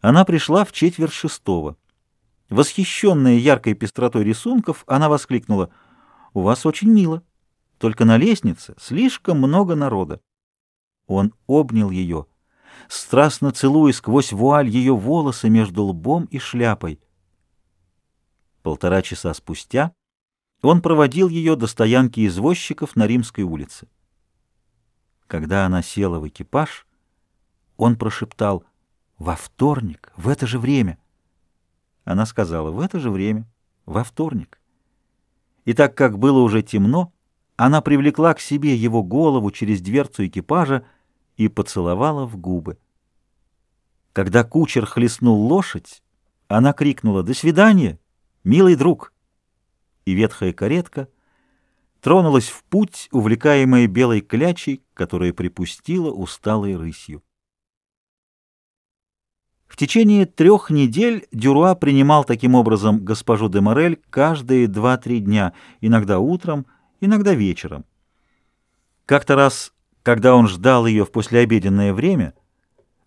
Она пришла в четверть шестого. Восхищенная яркой пестротой рисунков, она воскликнула, «У вас очень мило, только на лестнице слишком много народа». Он обнял ее, страстно целуя сквозь вуаль ее волосы между лбом и шляпой. Полтора часа спустя он проводил ее до стоянки извозчиков на Римской улице. Когда она села в экипаж, он прошептал «Во вторник, в это же время». Она сказала «В это же время, во вторник». И так как было уже темно, она привлекла к себе его голову через дверцу экипажа и поцеловала в губы. Когда кучер хлестнул лошадь, она крикнула «До свидания, милый друг!» И ветхая каретка тронулась в путь, увлекаемая белой клячей, которая припустила усталой рысью. В течение трех недель Дюруа принимал таким образом госпожу де Морель каждые два-три дня, иногда утром, иногда вечером. Как-то раз, когда он ждал ее в послеобеденное время,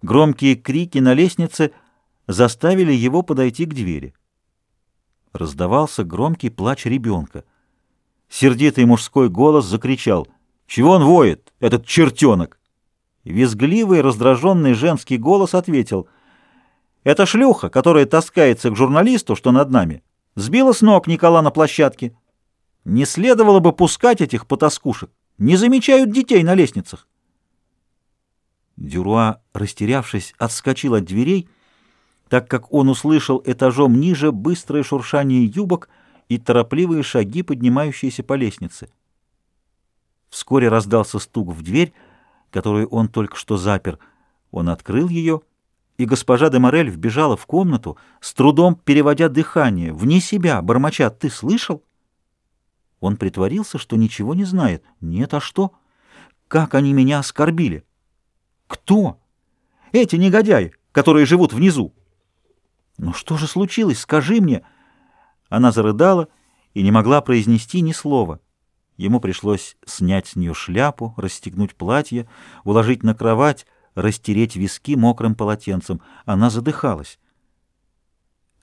громкие крики на лестнице заставили его подойти к двери. Раздавался громкий плач ребенка. Сердитый мужской голос закричал «Чего он воет, этот чертенок?» Визгливый, раздраженный женский голос ответил — эта шлюха, которая таскается к журналисту, что над нами, сбила с ног Никола на площадке. Не следовало бы пускать этих потаскушек. Не замечают детей на лестницах. Дюруа, растерявшись, отскочил от дверей, так как он услышал этажом ниже быстрое шуршание юбок и торопливые шаги, поднимающиеся по лестнице. Вскоре раздался стук в дверь, которую он только что запер. Он открыл ее и госпожа де Морель вбежала в комнату, с трудом переводя дыхание, вне себя, бормоча «Ты слышал?» Он притворился, что ничего не знает. «Нет, а что? Как они меня оскорбили?» «Кто?» «Эти негодяи, которые живут внизу». «Ну что же случилось? Скажи мне!» Она зарыдала и не могла произнести ни слова. Ему пришлось снять с нее шляпу, расстегнуть платье, уложить на кровать, растереть виски мокрым полотенцем. Она задыхалась.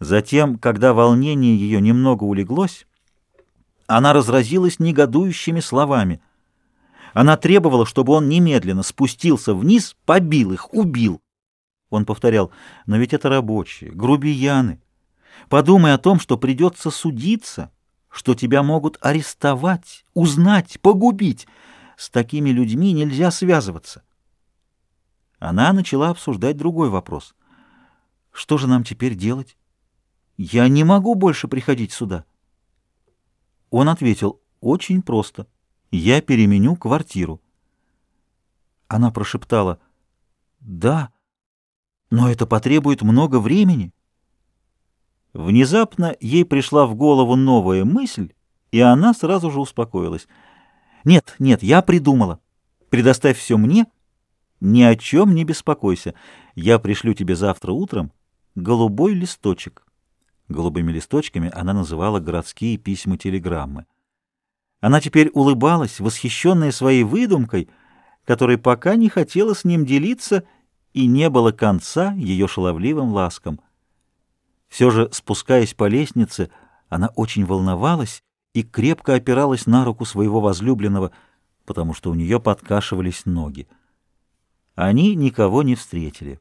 Затем, когда волнение ее немного улеглось, она разразилась негодующими словами. Она требовала, чтобы он немедленно спустился вниз, побил их, убил. Он повторял, но ведь это рабочие, грубияны. Подумай о том, что придется судиться, что тебя могут арестовать, узнать, погубить. С такими людьми нельзя связываться. Она начала обсуждать другой вопрос. Что же нам теперь делать? Я не могу больше приходить сюда. Он ответил, очень просто. Я переменю квартиру. Она прошептала, да, но это потребует много времени. Внезапно ей пришла в голову новая мысль, и она сразу же успокоилась. «Нет, нет, я придумала. Предоставь все мне, ни о чем не беспокойся. Я пришлю тебе завтра утром голубой листочек. Голубыми листочками она называла городские письма-телеграммы. Она теперь улыбалась, восхищенная своей выдумкой, которой пока не хотела с ним делиться, и не было конца ее шаловливым ласкам. Все же, спускаясь по лестнице, она очень волновалась и крепко опиралась на руку своего возлюбленного, потому что у нее подкашивались ноги. Они никого не встретили.